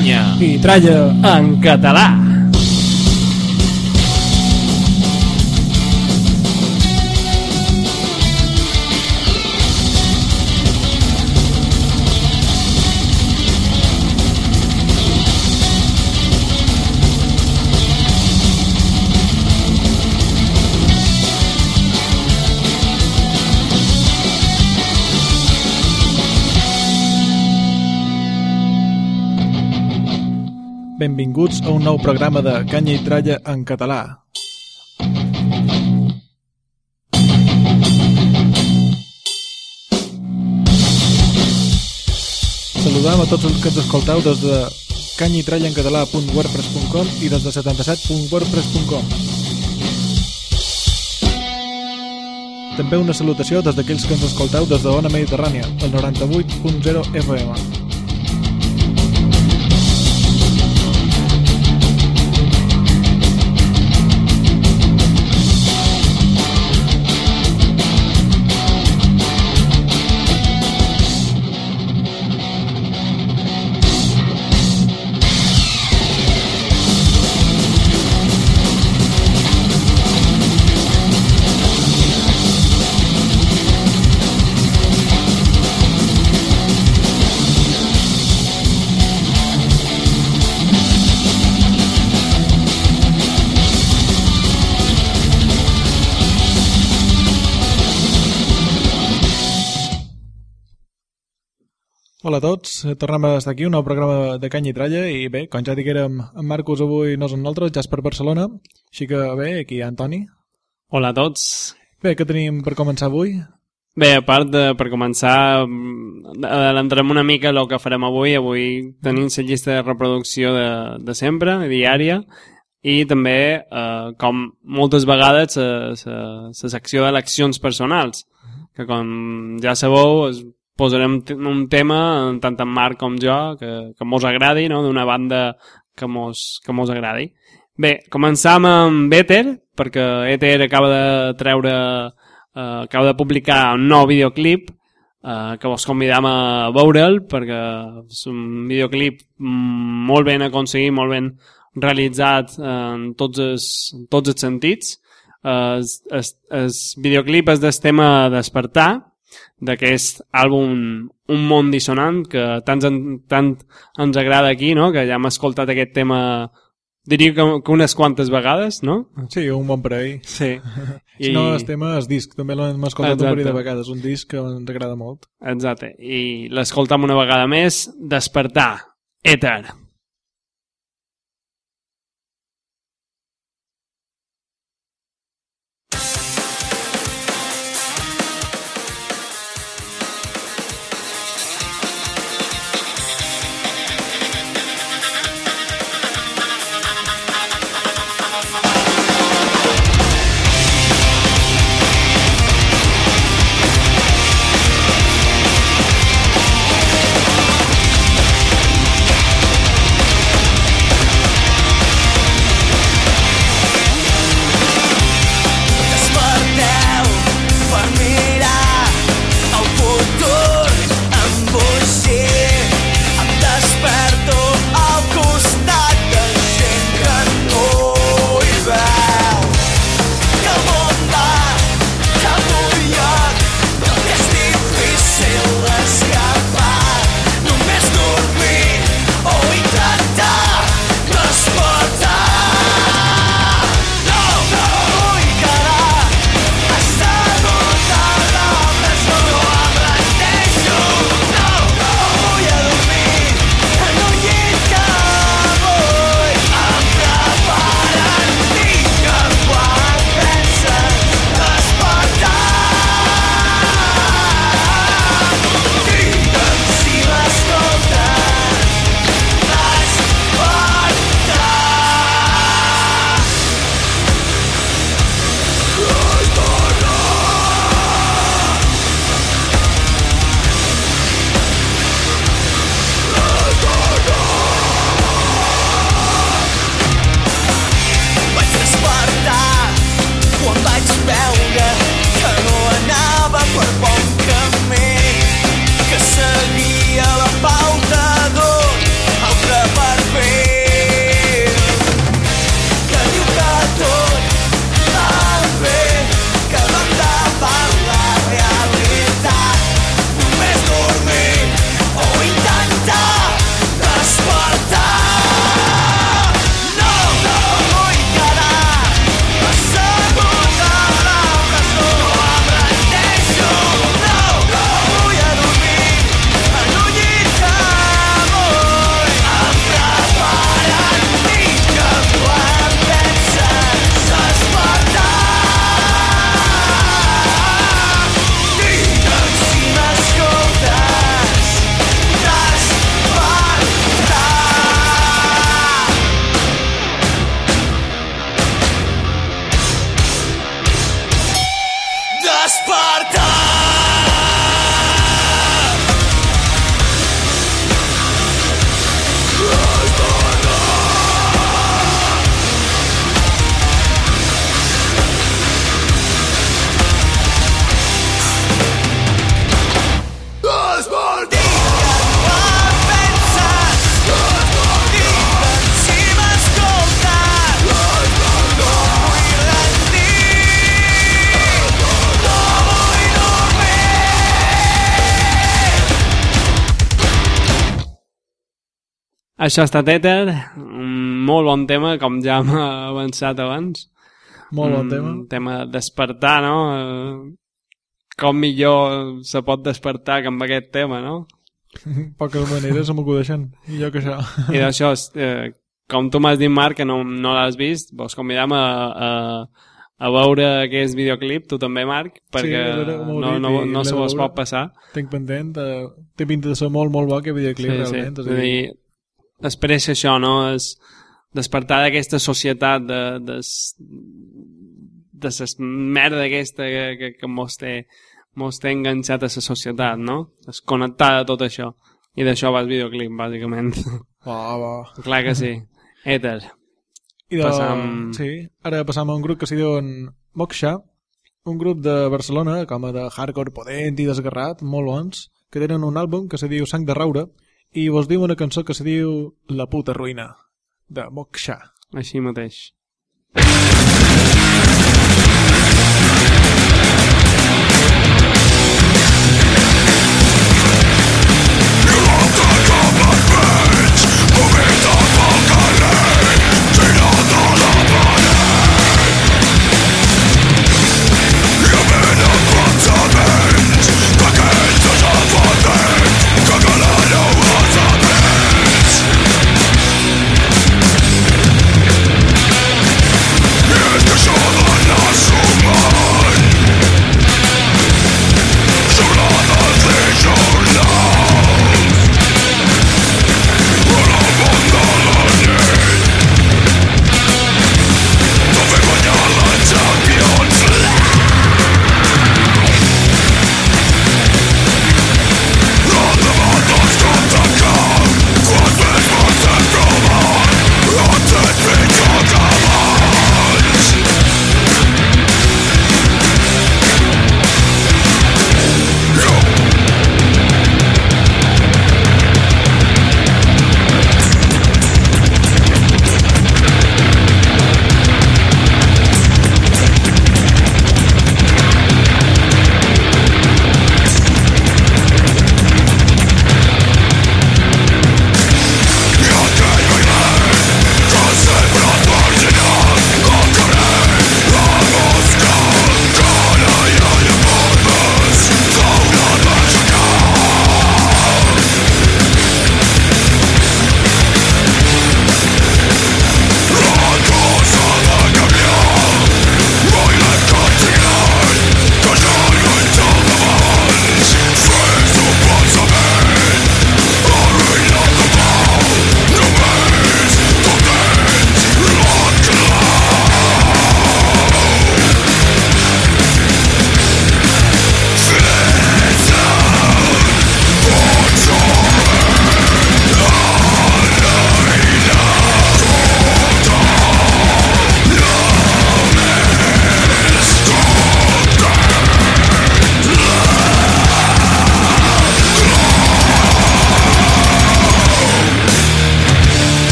Canya i tralla en català. Benvinguts a un nou programa de Canya i Tralla en català. Saludam a tots els que ens escolteu des de canyaitrallaencatalà.wordpress.com i des de 77.wordpress.com També una salutació des d'aquells que ens escolteu des de Ona Mediterrània, el 98.0 FM. Hola a tots, tornem a estar aquí, un nou programa de Canya i Tralla i bé, com ja diguérem, en Marcos avui no és en nosaltres, ja és per Barcelona, així que bé, aquí hi ha Antoni. Hola a tots. Bé, què tenim per començar avui? Bé, a part de, per començar, adelantarem una mica el que farem avui. Avui tenim la llista de reproducció de, de sempre, diària, i també, eh, com moltes vegades, la secció d'eleccions personals, que com ja sabeu, es posarem un tema, tant en Marc com jo, que, que mos agradi, no? d'una banda que mos, que mos agradi. Bé, començam amb Ether, perquè Ether acaba de treure, eh, acaba de publicar un nou videoclip eh, que vos convidam a veure'l, perquè és un videoclip molt ben aconseguit, molt ben realitzat en tots els, en tots els sentits. El, el, el videoclip és del tema Despertar, d'aquest àlbum Un món dissonant, que tant, tant ens agrada aquí, no? que ja hem escoltat aquest tema diria que, que unes quantes vegades, no? Sí, un bon parell. Sí. I... Si no, el tema és disc, també l'hem escoltat Exacte. un parell de vegades, un disc que ens agrada molt. Exacte, i l'escoltam una vegada més, Despertar, Èter. Això ha estat Ether, un molt bon tema, com ja hem avançat abans. Molt bon un tema. tema de despertar, no? Eh, Com millor se pot despertar que amb aquest tema, no? Poques maneres se m'acudeixen. I jo que això. I d'això, eh, com tu m'has dit, Marc, que no, no l'has vist, vos convidam a, a, a veure aquest videoclip, tu també, Marc, perquè m'ho no, no, no se vos pot passar. Tinc pendent. Eh, té pinta de ser molt, molt bo aquest videoclip, realment. Sí. És a És a dir, expressa això, no? És despertar d'aquesta societat de, de, de ses merda aquesta que, que, que mos té, mos té enganxat a la societat, no? Desconnectar de tot això. I d'això va el videoclip, bàsicament. Va, va. Clar que sí. Ether. I de... Passam- Sí, ara passam a un grup que s'hi diuen Moksha, un grup de Barcelona, com a de hardcore potent i desgarrat, molt bons, que tenen un àlbum que se diu Sang de Raure, i vos diu una cançó que se diu La puta ruïna, de Moksha. Així mateix.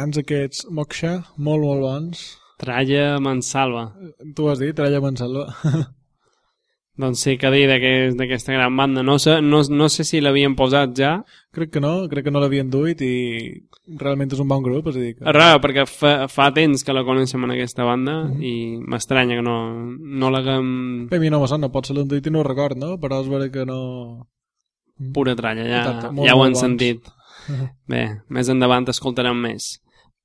Grans aquests Moksha, molt, molt bons. Tralla Mansalva. Tu has dit, Tralla Mansalva. Doncs sí, que dir d'aquest- d'aquesta gran banda. No sé, no, no sé si l'havien posat ja. Crec que no, crec que no l'havien duit i realment és un bon grup, és a dir que... És raro, perquè fa, fa temps que la coneixem en aquesta banda i m'estranya que no, no l'haguem Bé, a mi no me sona, pot ser l'han duit i no ho record, no? Però és vera que no... pura tralla, ja, Exacte, molt, ja ho han sentit. Bé, més endavant escoltarem més.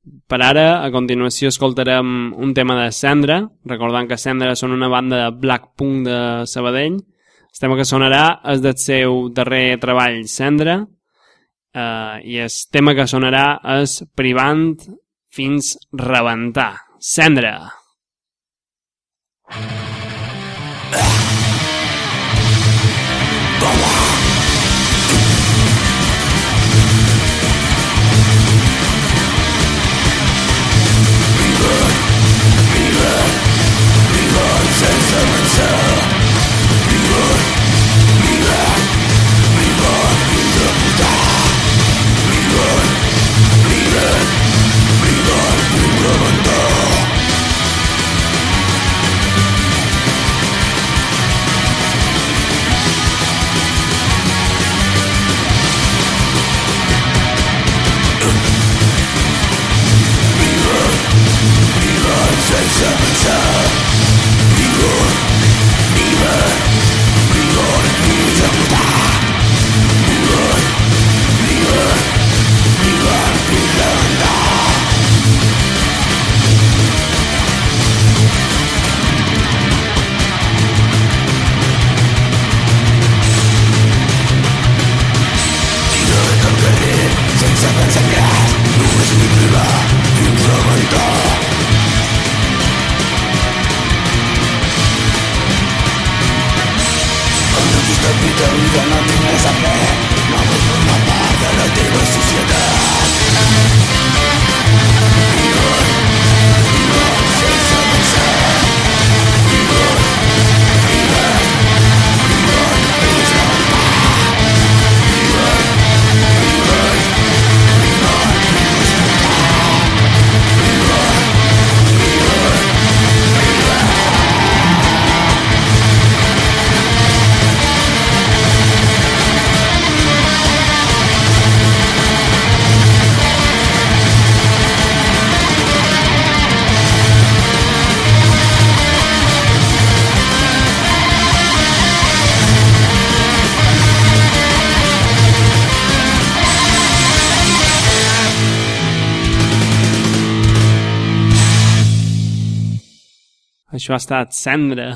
Per ara, a continuació, escoltarem un tema de Cendra, recordant que Cendra són una banda de black punk de Sabadell. El tema que sonarà és del seu darrer treball, Cendra, eh, i el tema que sonarà és Privant fins rebentar. Cendra! Això ha estat Cendra.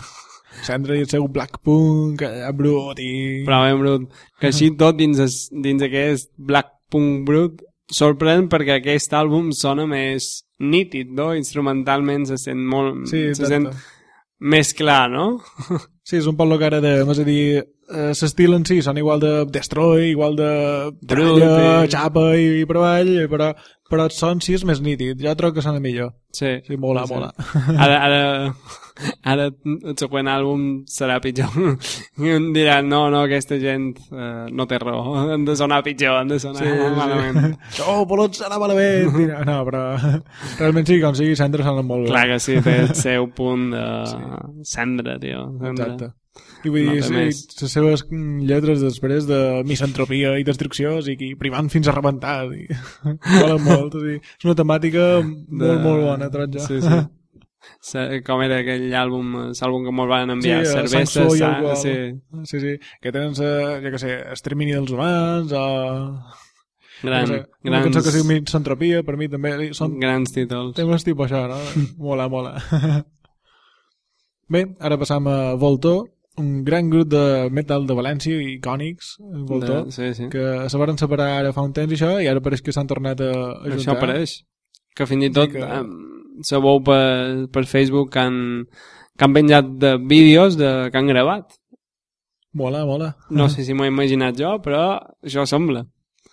Cendra i el seu black punk, eh, brut i... Però ben brut. Que així tot dins, es, dins aquest black punk brut sorprèn perquè aquest àlbum sona més nítid, no? Instrumentalment se sent molt... Sí, se sent més clar, no? Sí, és un poc el que ara de... És a dir, eh, l'estil en si són igual de Destroy, igual de Tralla, i- Xapa i, i Provall, però, però sí és més nítid. Jo trobo que sona millor. Sí. Sí, mola, Sí. mola. Ara, ara, ara el següent àlbum serà pitjor. Diran, no, no, aquesta gent eh, no té raó. Han de sonar pitjor, han de sonar Sí, sí. malament. Oh, Polot serà malament. Mira, No, però realment sí, com sigui, Cendra sona molt bé. Clar que sí, té el seu punt de cendra, tio. Cendra. Exacte. I vull No dir, sí, més. les seves lletres després de misantropia i destrucció, o sigui, primant fins a rebentar, i... molen molt, o sigui, és una temàtica molt, molt bona, trob jo. Sí, sí. Com era aquell àlbum, l'àlbum que molt van enviar, Sí, cervesa, sa- sí, Sí, sí, que tenen, sa, jo què sé, Extermini dels humans, o... gran, no sé, una grans, cançó que es diu Misantropia, per mi també, són grans títols. Té un tipus això, no? mola, mola. Bé, ara passam a Voltor, un gran grup de metal de València, icònics, Voltor, De, sí, sí. que se van separar ara fa un temps i això, i ara pareix que s'han tornat a, a juntar. Això apareix. Que fins i tot Sí que- que... sabeu per, per Facebook que han, que han penjat de vídeos de, que han gravat. Mola, mola. No sé si m'ho he imaginat jo, però això sembla.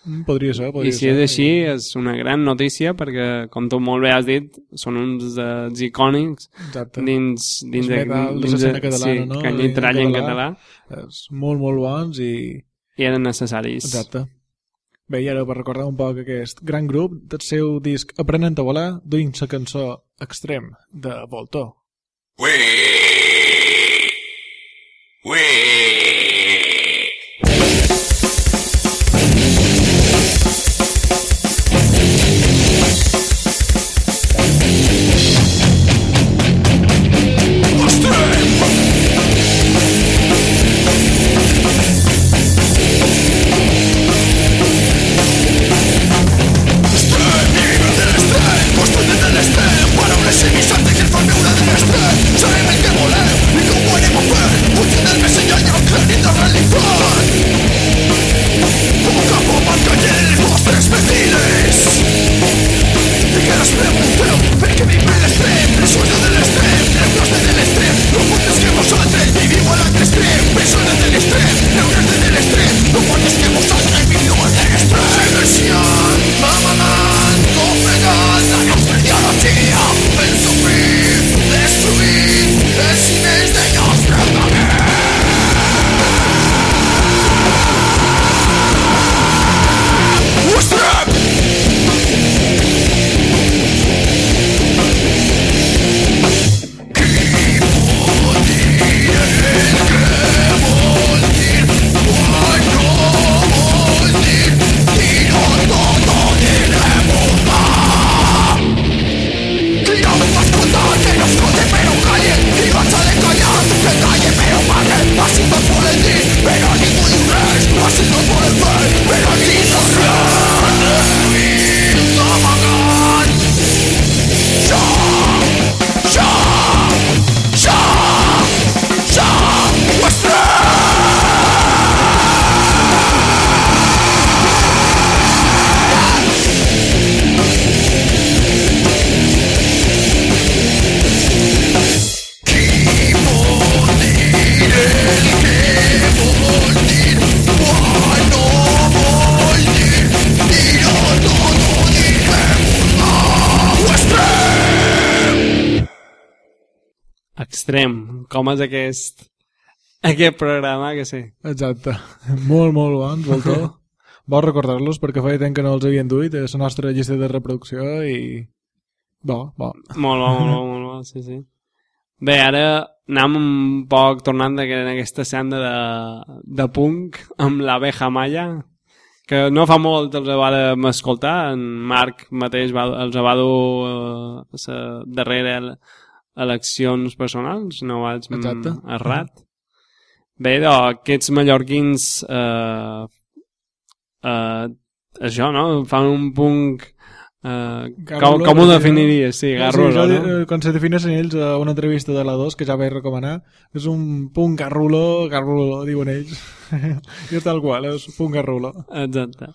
Mm, Podria ser, podria I si ser. és així, és una gran notícia perquè, com tu molt bé has dit, són uns dels icònics Exacte. dins, dins, Els metal de catalana, sí, no? Canya i En tralla en català. català És molt, molt bons i... i eren necessaris. Exacte. Bé, i ara per recordar un poc aquest gran grup del seu disc Aprenent a volar, duint la cançó Extrem de Voltor. We extrem, com és aquest, aquest programa, que sí. Exacte. Molt, molt bons, Voltor. Vols recordar-los perquè feia temps que no els havien duit a la nostra llista de reproducció i... Bo, bo. Molt bo, molt bo, molt bo, sí, sí. Bé, ara anem un poc tornant en aquesta senda de, de punk amb l'abeja malla, que no fa molt els vàrem escoltar, en Marc mateix va, els va dur la darrera eleccions personals, no vaig Exacte. errat. Bé, doncs, aquests mallorquins eh, eh, això, no? Fan un punk eh, com, com ho definiries? Sí, garrulo, sí, no? eh, Com se defineixen ells a una entrevista de la 2 que ja vaig recomanar, és un punt garrulo, garrulo, diuen ells. I és tal qual, és un punt garrulo. Exacte.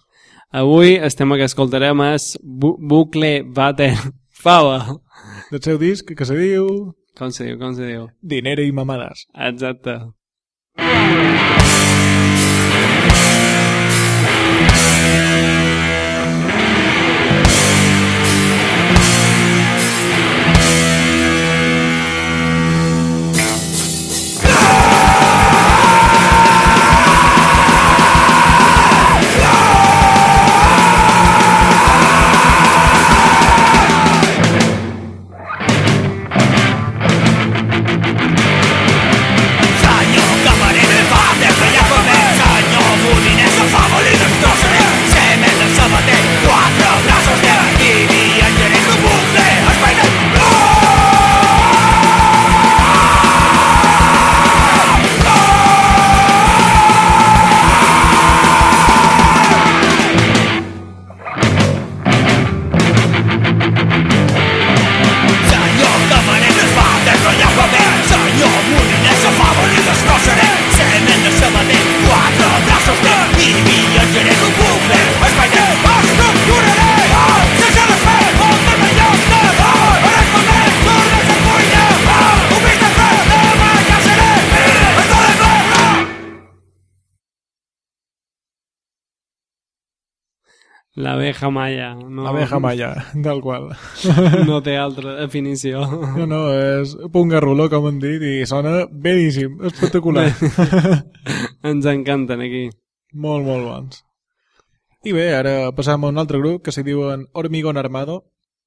Avui el tema que escoltarem és Bu Bucle Bater Fava. Del seu disc, que se diu Com se diu, com se diu? Dinero i mamades. Exacte. Senyor L'abeja malla. No, L'abeja malla, del qual. No té altra definició. No, no, és punt garrulo, com han dit, i sona beníssim, espectacular. Ens encanten aquí. molt, molt bons. I bé, ara passam a un altre grup que se diuen Hormigón Armado.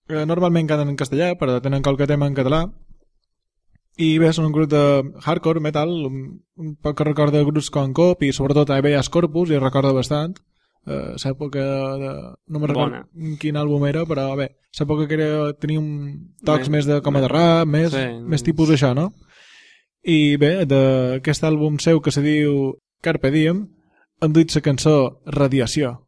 Normalment canten en castellà, però tenen qualque tema en català. I bé, són un grup de hardcore, metal, un, poc que recorda grups com Cop i sobretot Habeas Corpus, i recorda bastant. Uh, l'època de... No me recordo quin àlbum era, però bé, l'època que era, tenia un tocs Més- més, de com a de rap, més, Sí. més tipus això, no? I bé, d'aquest àlbum seu que se diu Carpe Diem, han duit la cançó Radiació.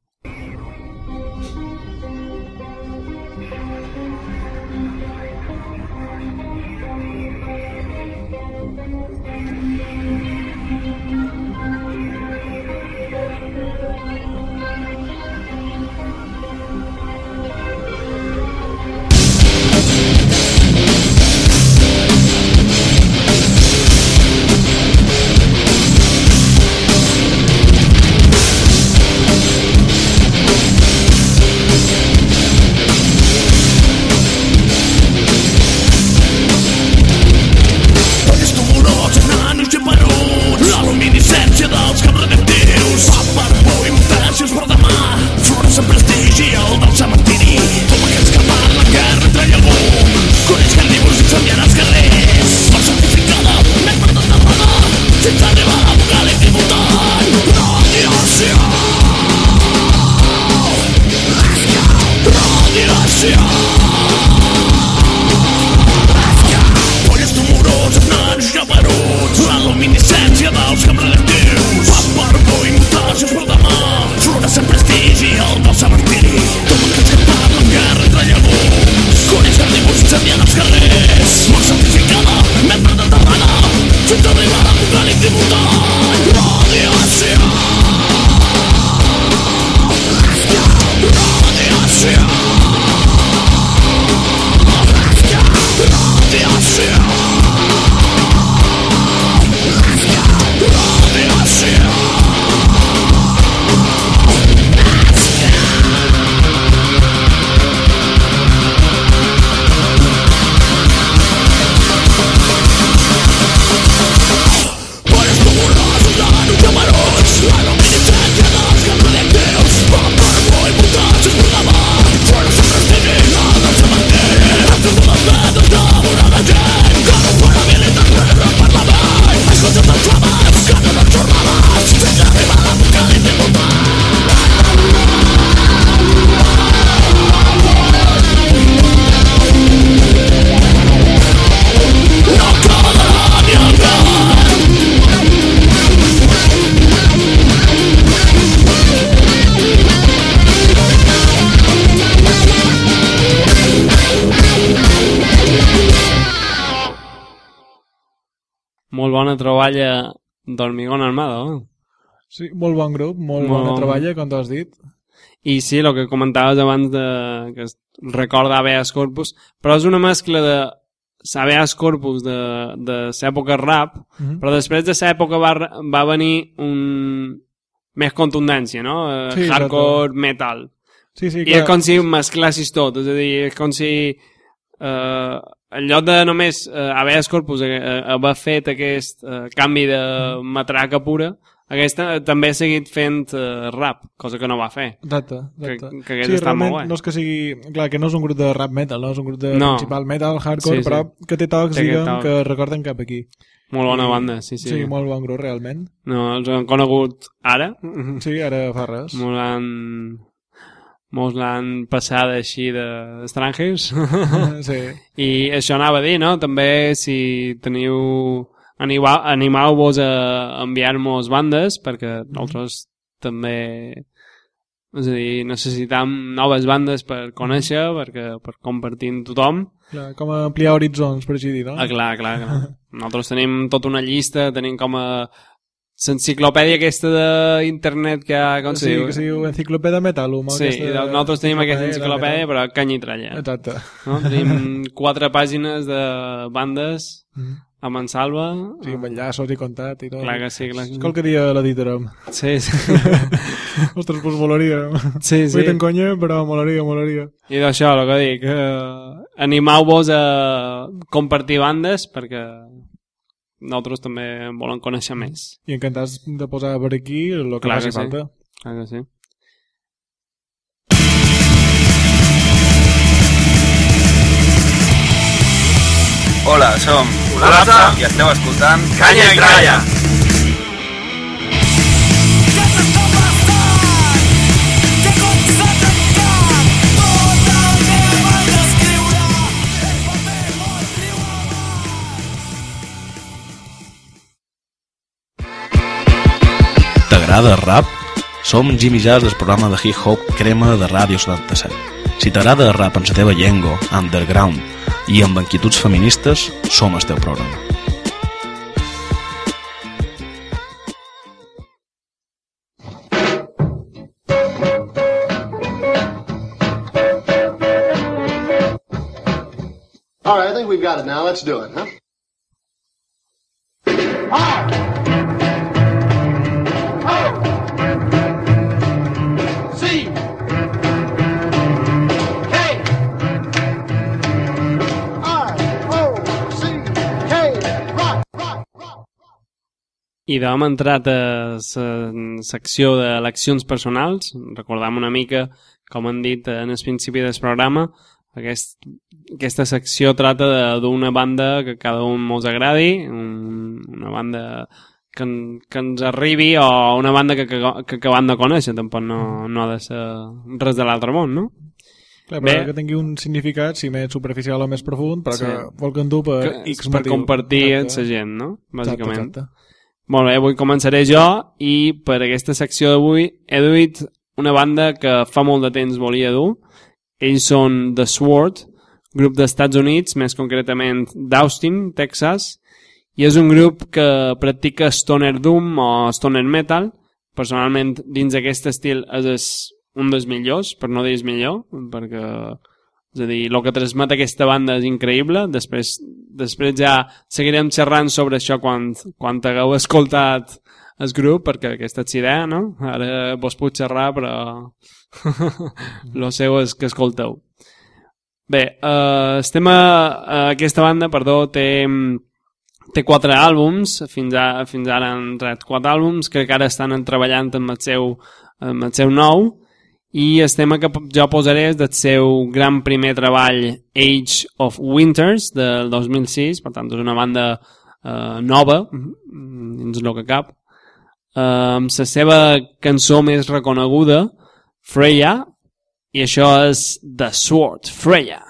Troballa d'Hormigón Armado. Sí, molt bon grup, molt, Molt bona bon. treballa, com t'has dit. I sí, el que comentaves abans de, que recorda Habeas Corpus, però és una mescla de Habeas Corpus de, de l'època rap, Mhm. però després de l'època va, va venir un... més contundència, no? Eh, Sí, Hardcore, metal. Sí, sí, I és com si mesclassis tot, és a dir, és com si eh, en lloc de només eh, haver corpus eh, eh, haver fet aquest eh, canvi de matraca pura, aquesta també ha seguit fent eh, rap, cosa que no va fer. Exacte, Que, exacte. que hagués sí, estat molt guai. no és que sigui... Clar, que no és un grup de rap metal, no? És un grup de No. principal metal, hardcore, Sí, sí. però que té tocs, Té diguem, que recorden cap aquí. Molt bona banda, sí, sí. Sí, molt bon grup, realment. No, els han conegut ara. Sí, ara fa res. Mos l'han... Mos l'han passat així d'estrangers. sí. I això anava a dir, no? També si teniu... Animau- Animau-vos a enviar-nos bandes, perquè nosaltres també... És a dir, necessitam noves bandes per conèixer, perquè, per compartir amb tothom. Clar, com a ampliar horitzons, per així dir, no? Ah, clar, clar, clar. Nosaltres tenim tota una llista, tenim com a l'enciclopèdia aquesta d'internet que ha, com sí, diu? que diu Enciclopèdia Metalum. Sí, nosaltres tenim aquesta enciclopèdia, però canya i tralla. Exacte. No? Tenim quatre pàgines de bandes Mm. a Mansalva. Sí, amb enllaços i contat i tot. Clar que sí, clar. És qualque dia l'editarem. Sí, sí. Ostres, doncs molaria. sí, Sí. sí. Vull conya, però molaria, molaria. I d'això, el que dic, eh, animau-vos a compartir bandes perquè nosaltres també en volem conèixer més. I encantats de posar per aquí el que Clar faci sí. falta. Clar que sí. Hola, som Col·lapse i esteu escoltant Canya i gralla! Què T'agrada el rap? Som Jimmy Jazz del programa de hip-hop Crema de Ràdio 77. Si t'agrada el rap en la teva llengua, underground i amb inquietuds feministes, som el teu programa. All right, I think we've got it now. Let's do it, huh? C. I hem entrat a la secció d'eleccions personals. Recordam una mica, com han dit en el principi del programa, aquest, aquesta secció trata de- d'una banda que cada un mos agradi, un, una banda que, que ens arribi o una banda que, que, que acabem de conèixer, tampoc no, no ha de ser res de l'altre món, no? Clar, però Bé. que tingui un significat, si més superficial o més profund, però Sí. que vol que endur per Que, X per motiu. compartir amb la gent, no? Bàsicament. Exacte, exacte. Molt bé, avui començaré jo i per aquesta secció d'avui he duit una banda que fa molt de temps volia dur. Ells són The Sword, grup d'Estats Units, més concretament d'Austin, Texas, i és un grup que practica stoner doom o stoner metal. Personalment, dins d'aquest estil és un dels millors, per no dir millor, perquè és a dir, el que transmet aquesta banda és increïble. Després, després ja seguirem xerrant sobre això quan, quan hagueu escoltat el grup, perquè aquesta és idea, no? Ara vos puc xerrar, però lo seu és que escolteu. Bé, eh, estem a, a aquesta banda, perdó, té, té quatre àlbums, fins, a, fins ara han tret quatre àlbums, crec que ara estan treballant amb el seu, amb el seu nou, i el tema que jo posaré és del seu gran primer treball Age of Winters del 2006, per tant és una banda eh, nova mm, dins el que cap. Eh, amb la seva cançó més reconeguda Freya i això és The Sword Freya Freya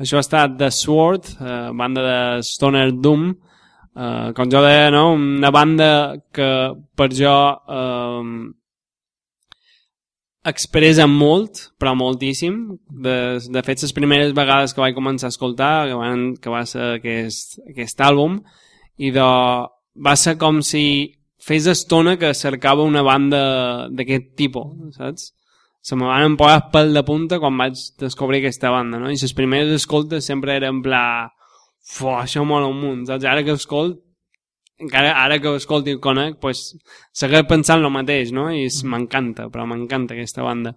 Això ha estat The Sword, eh, banda de Stoner Doom, eh, com jo deia, no? una banda que per jo eh, expressa molt, però moltíssim. De, de fet, les primeres vegades que vaig començar a escoltar, que, van, que va ser aquest, aquest àlbum, i de, va ser com si fes estona que cercava una banda d'aquest tipus, saps? Se me van posar el pèl de punta quan vaig descobrir aquesta banda, no? I les primeres escoltes sempre eren en pla... Fuà, això mola un munt, saps? Ara que escolt, encara ara que escolti i conec, pues, segueix pensant el mateix, no? I es- m'encanta, però m'encanta aquesta banda.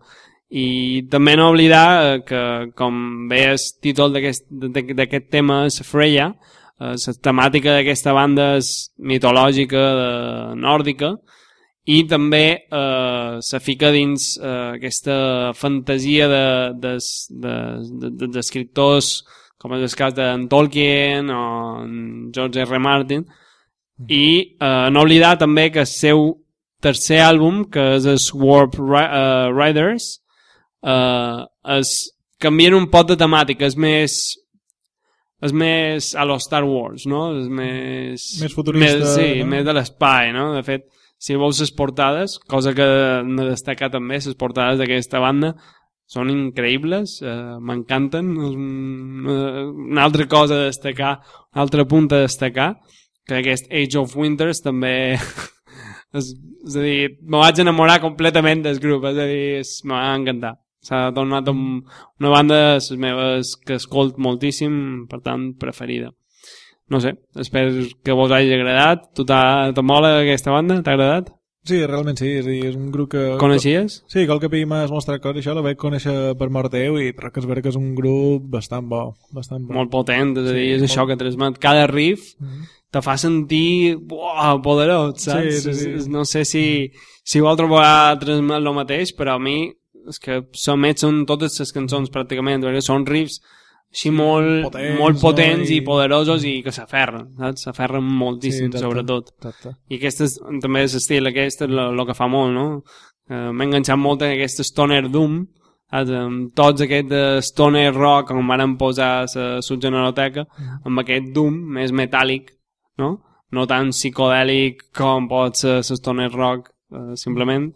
I també no oblidar eh, que, com bé el títol d'aquest tema és Freya, eh, la temàtica d'aquesta banda és mitològica, de, nòrdica, i també eh, se fica dins eh, aquesta fantasia de- des- de- de- de- d'escriptors com és el cas d'en Tolkien o en George R. Martin i eh, no oblidar també que el seu tercer àlbum que és el Warp uh, Riders eh, es canvien un pot de temàtica és més és més a lo Star Wars, no? És més... Més futurista, Més, sí, no? més de l'espai, no? De fet, si veus les portades, cosa que hem de destacar també, les portades d'aquesta banda són increïbles, eh, m'encanten. Eh, Una altra cosa a destacar, un altre punt a destacar, que aquest Age of Winters també... és, és a dir, me vaig enamorar completament del grup, és a dir, va encantar. S'ha tornat un, una banda de les meves que escolt moltíssim, per tant, preferida. No sé, espero que vos hagi agradat. Tu te mola aquesta banda? T'ha agradat? Sí, realment sí, és dir, és un grup que... Coneixies? Sí, qual que m'has mostrat coses, això la vaig conèixer per mort teu i però que és vera que és un grup bastant bo, bastant bo. Molt potent, és a dir, Sí, és molt- això que transmet. Cada riff Mhm. te fa sentir buah, poderós, saps? Sí, sí, sí. No sé si, si vosaltres va transmet el mateix, però a mi és que són totes les cançons pràcticament, perquè són riffs així molt potents, molt potents no? i... I- poderosos i que s'aferren, saps? S'aferren moltíssim, exacte, sobretot. I aquest és, també és l'estil, aquest és el que fa molt, no? Eh, M'he enganxat molt en aquest stoner doom, saps? amb tots aquest de stoner rock on van posar la subgeneroteca, amb aquest doom més metàl·lic, no? No tan psicodèlic com pot ser stoner rock, eh, simplement.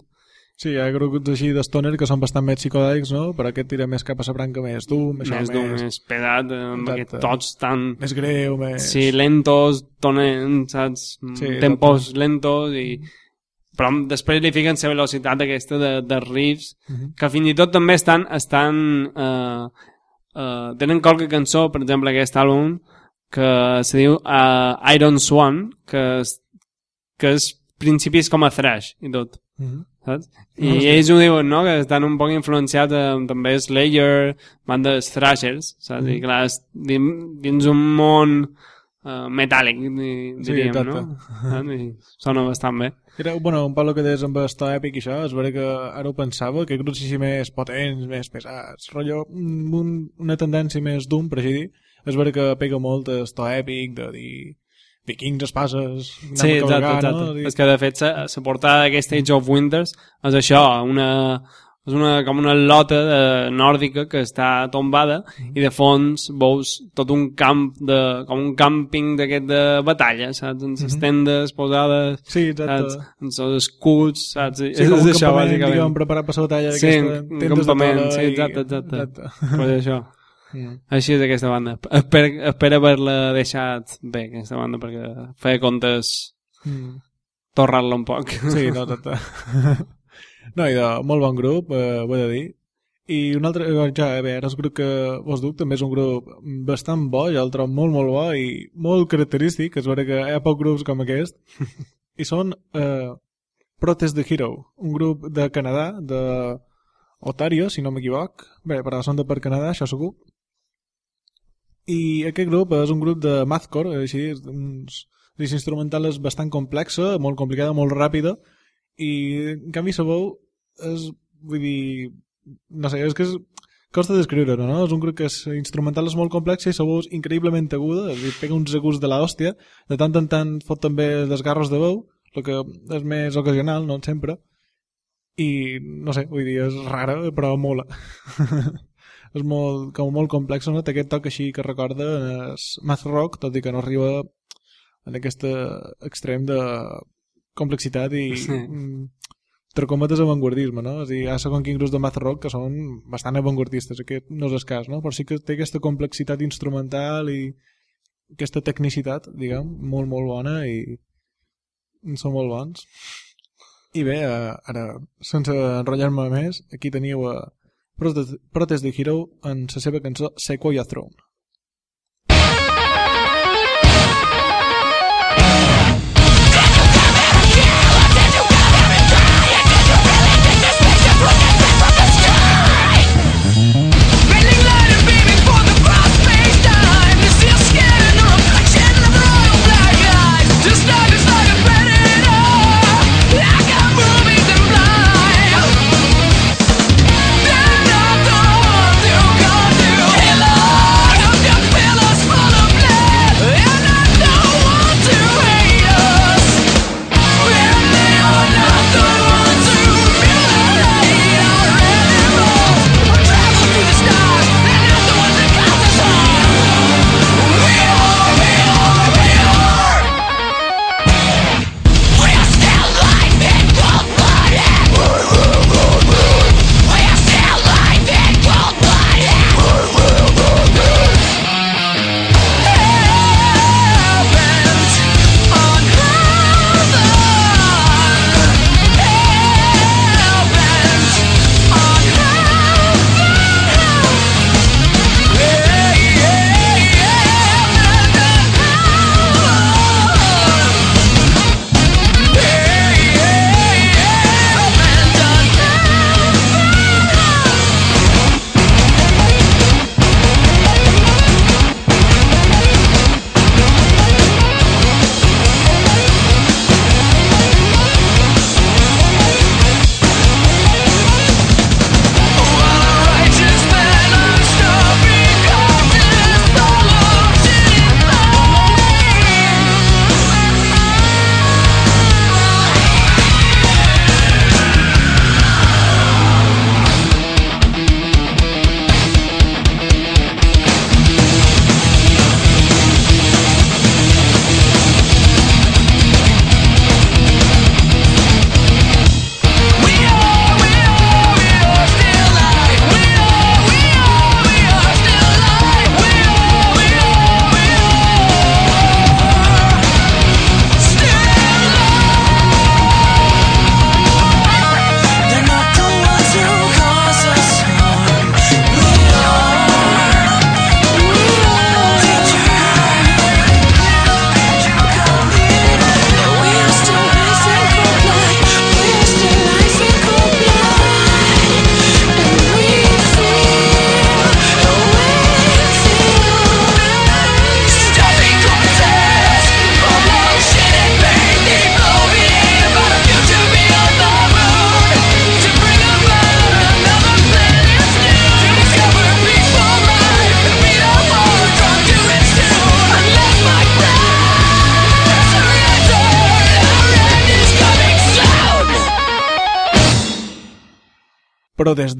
Sí, hi ha grups així d'Stoner que són bastant més psicodèlics, no? Però aquest tira més cap a la branca més doom, això més doom, més pesat, eh, amb aquests tots tan... més greu, més... Sí, lentos, tonen, saps? Sí, Tempos lentos i... Però després li fiquen la velocitat aquesta de, de riffs, Mhm. que fins i tot també estan... estan eh, eh, tenen qualque cançó, per exemple, aquest àlbum, que se diu uh, Iron Swan, que que és principis com a thrash i tot Mhm. Saps? No, I sí. ells ho diuen, no?, que estan un poc influenciats amb també Slayer, bandes thrashers, saps? Mm. I clar, és din- dins un món uh, metàl·lic, di- Sí, diríem, exacte. no? I sona bastant bé. Era, bueno, un el que deies amb esto èpic i això, és vera que ara ho pensava, que grups així més potents, més pesats, rotllo, un, una tendència més doom, per així dir, és vera que pega molt esto èpic, de dir vikings, espases, Sí, exacte, cavalgar, exacte. no? I- És que, de fet, la portada d'aquesta Age of Winters és això, una, és una, com una lota de, nòrdica que està tombada Mm-hmm. i de fons veus tot un camp de, com un càmping d'aquest de batalla, saps? Amb les Mhm. tendes posades, Sí, exacte. saps? Amb els escuts, saps? Sí, és, com un és això, campament, bàsicament. diguem, preparat per la batalla Sí, tendes de campament, tora sí, exacte, exacte. exacte. Pues això. Mm. Així és aquesta banda. Espero, espero haver-la deixat bé, aquesta banda, perquè feia comptes Mm. torrar-la un poc. Sí, no, exacte. no, i de molt bon grup, eh, ho he de dir. I un altre, eh, ja, bé, ara el grup que vos duc també és un grup bastant bo, ja el trobo molt, molt bo i molt característic, és vera que hi ha pocs grups com aquest, i són eh, Protest the Hero, un grup de Canadà, de Ontario, si no m'equivoc. Bé, però són de per Canadà, això segur. I aquest grup és un grup de mathcore, així, uns, és instrumental és bastant complexa, molt complicada, molt ràpida, i en canvi la veu és, vull dir, no sé, és que és, costa descriure-ho, no? És un grup que és instrumental és molt complexa i és increïblement aguda, és a dir, pega uns aguts de l'hòstia, de tant en tant fot també desgarros de veu, el que és més ocasional, no sempre, i no sé, vull dir, és rara, però mola. és molt, com molt complex, no? té aquest toc així que recorda el math rock, tot i que no arriba en aquest extrem de complexitat i Sí. mm, entre cometes avantguardisme, no? És a dir, hi ha segons quins grups de math rock que són bastant avantguardistes, aquest no és el cas, no? Però sí que té aquesta complexitat instrumental i aquesta tecnicitat, diguem, molt, molt bona i són molt bons. I bé, eh, ara, sense enrotllar-me més, aquí teniu a Protest, Protest the Hero en la seva cançó Sequoia Throne.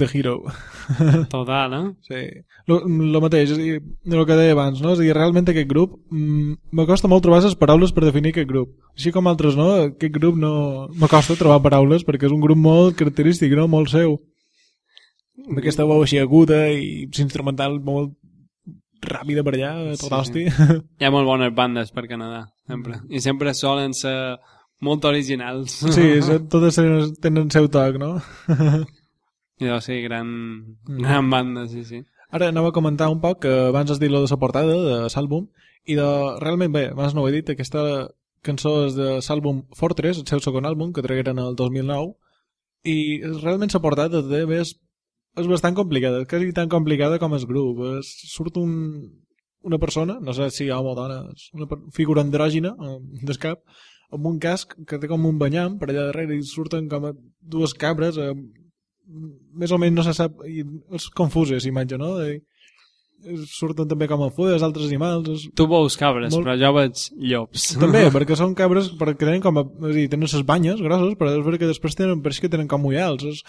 The Hero. Total, eh? Sí, lo, lo mateix, és a dir, el que deia abans, no? És a dir, realment aquest grup, mm, me costa molt trobar les paraules per definir aquest grup. Així com altres, no? Aquest grup no... Me costa trobar paraules perquè és un grup molt característic, no? Molt seu. Amb aquesta veu així aguda i l'instrumental molt ràpida per allà, tot Sí. hosti. Hi ha molt bones bandes per Canadà, sempre. I sempre solen ser molt originals. Sí, totes tenen el seu toc, no? I doncs sí, gran, gran banda, sí, sí. Ara anava a comentar un poc que abans has dit lo de la portada de l'àlbum i de, realment bé, abans no ho he dit, aquesta cançó és de l'àlbum Fortress, el seu segon àlbum, que tragueren el 2009 i realment la portada també és, és bastant complicada, quasi tan complicada com el grup. Es, surt un, una persona, no sé si home o dona, és una figura andrògina eh, del cap, amb un casc que té com un banyam per allà darrere i surten com dues cabres eh, més o menys no se sap i és confusa la imatge, no? I, surten també com a fulles, altres animals és... Tu veus cabres, Molt- però jo veig llops. també, perquè són cabres perquè tenen com a, és a dir, tenen les banyes grosses però és veritat que després tenen, pareix que tenen com ullals és,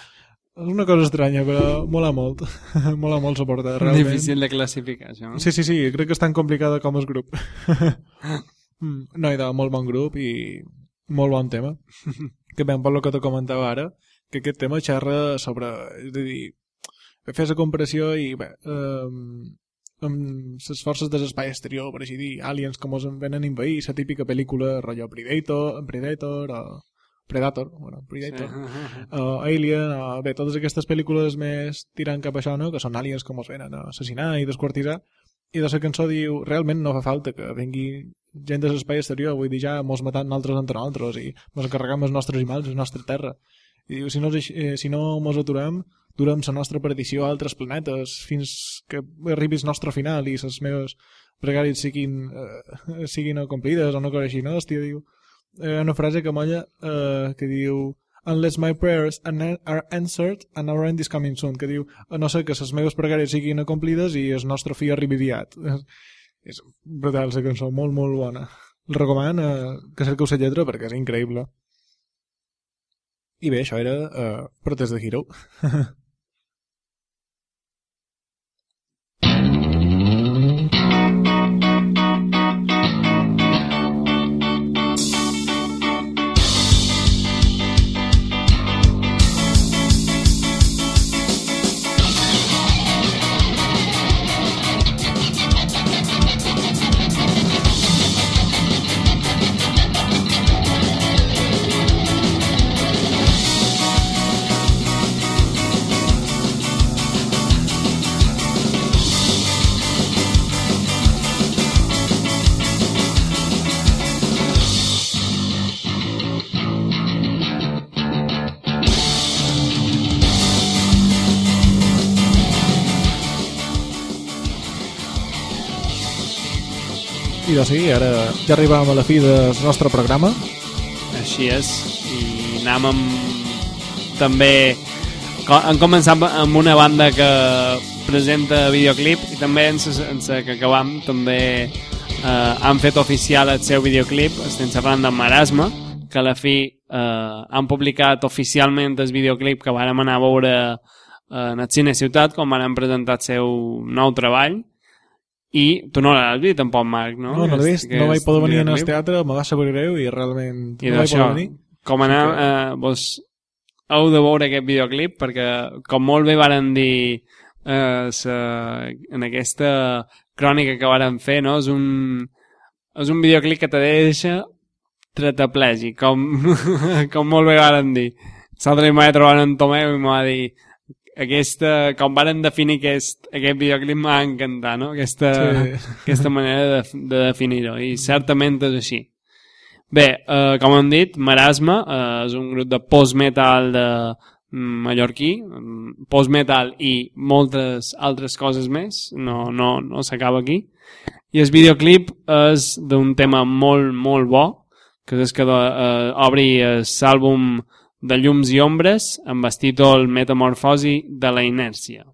És una cosa estranya, però mola molt. mola molt suportar, realment. Difícil de classificar, això. Sí, sí, sí, crec que és tan complicada com el grup. Mm, no, i de molt bon grup i molt bon tema. que ben per lo que te comentava ara, que aquest tema xerra sobre... És a dir, fes la comparació i bé, eh, amb les forces de l'espai exterior, per així dir, aliens com ens venen a invair, la típica pel·lícula rotllo Predator, Predator o Predator, bueno, Predator, Sí. uh, Alien, uh, bé, totes aquestes pel·lícules més tirant cap a això, no? que són aliens com els venen a assassinar i desquartitzar, i de la cançó diu, realment no fa falta que vengui gent de l'espai exterior, vull dir, ja mos matant nosaltres entre nosaltres i mos encarregam els nostres animals, la nostra terra. I diu, si no, eh, si no mos aturem, durem la nostra perdició a altres planetes fins que arribi el nostre final i les meves pregàries siguin, eh, siguin acomplides o no cosa no? Hòstia, diu, eh, una frase que molla eh, que diu unless my prayers are answered and our end is coming soon que diu, no sé que les meves pregàries siguin acomplides i el nostre fill arribi aviat és brutal la cançó, molt molt bona. El recomano eh, que cerqueu la lletra perquè és increïble i bé, això era eh, Protest de Hero i doncs sí, ara ja arribàvem a la fi del nostre programa Així és. I anem amb... També... Han començat amb una banda que presenta videoclip i també en sa, en sa que acabam també eh, han fet oficial el seu videoclip estem xerrant de Marasma que a la fi eh, han publicat oficialment el videoclip que vàrem anar a veure eh, en el Cine Ciutat quan van presentar el seu nou treball i tu no l'has vist tampoc Marc no? no, no l'he vist, no vaig poder venir al teatre me va saber greu i realment I no vaig poder venir com anar, eh, vos heu de veure aquest videoclip perquè, com molt bé varen dir eh, sa, en aquesta crònica que varen fer, no? és un, és un videoclip que te deixa trataplègic, com, com molt bé varen dir. L'altre dia m'ho vaig trobar en Tomeu i m'ho va dir aquesta, com varen definir aquest, aquest videoclip m'ha encantat, no? Aquesta, Sí. aquesta manera de, de definir-ho, i certament és així. Bé, eh, com hem dit, Marasma eh, és un grup de post-metal de mm, mallorquí, mm, post-metal i moltes altres coses més, no, no, no s'acaba aquí. I el videoclip és d'un tema molt, molt bo, que és que eh, obri l'àlbum de llums i ombres amb el Metamorfosi de la inèrcia.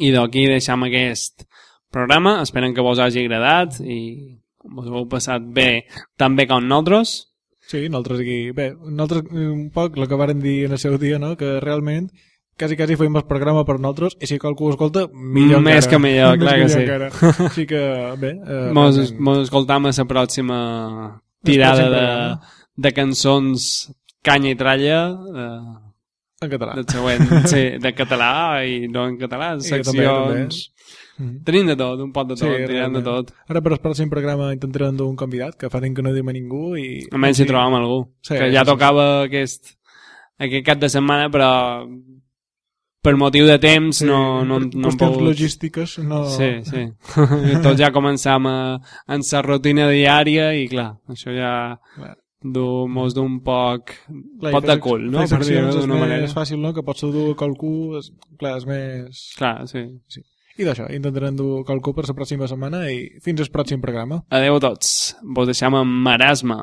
I d'aquí deixam aquest programa, esperem que vos hagi agradat i vos heu passat bé, tan bé com nosaltres. Sí, nosaltres aquí... Bé, nosaltres eh, un poc el que varen dir en el seu dia, no? que realment quasi, quasi fèiem el programa per nosaltres i si qualcú ho escolta, millor Més encara. que millor, Més clar que sí. encara. Així que, bé... Eh, Mos, realment, mos escoltam a la pròxima tirada de, de cançons canya i tralla eh, en català. del següent, sí, de català i no en català, també, seccions... Mhm. Tenim de tot, un pot de tot, Sí, sí, tirem de tot. Ara per al pròxim programa intentarem un convidat, que fa que no diem a ningú i... Almenys si trobam algú. Sí, que sí, ja sí. tocava aquest, aquest cap de setmana, però per motiu de temps Sí, no, no, no hem qüestions pogut... logístiques no... Sí, sí. Tots ja començam a, en sa rutina diària i clar, això ja Clar. Du, mos du un poc, Clar, pot de cul, no? Per dir-ho seccions és d'una més manera. fàcil, no? Que pots dur qualcú, és, clar, és més... Clar, sí. I d'això, intentarem dur qualcú per la pròxima setmana i fins al pròxim programa. Adeu a tots. Vos deixam amb marasma.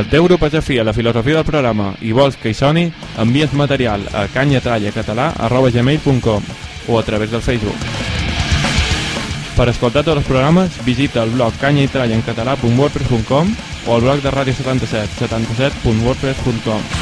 El teu grup és afí a la filosofia del programa i vols que hi soni, envies material a canyatrallacatalà.gmail.com o a través del Facebook. Per escoltar tots els programes, visita el blog canyaitrallaencatalà.wordpress.com o el blog de Ràdio 77, 77.wordpress.com.